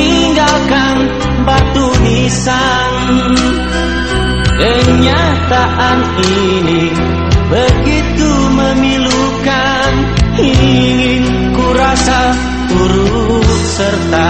Tinggalkan batu nisan. Kenyataan ini begitu memilukan Ingin ku rasa turut serta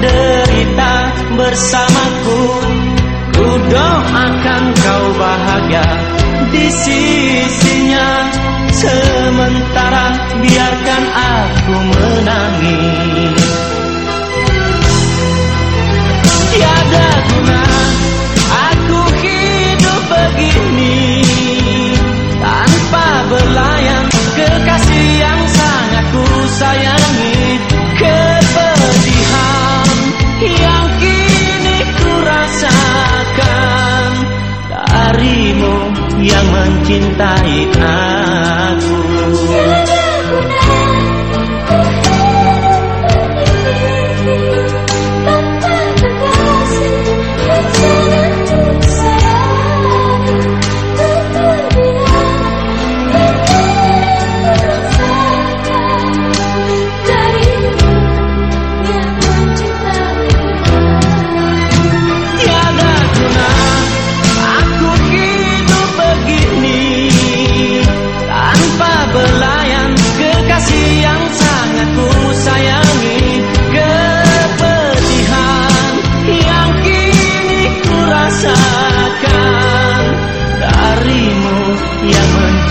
derita bersamaku yang mencintai aku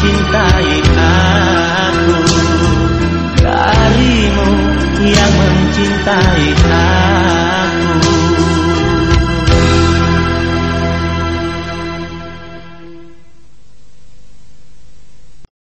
yang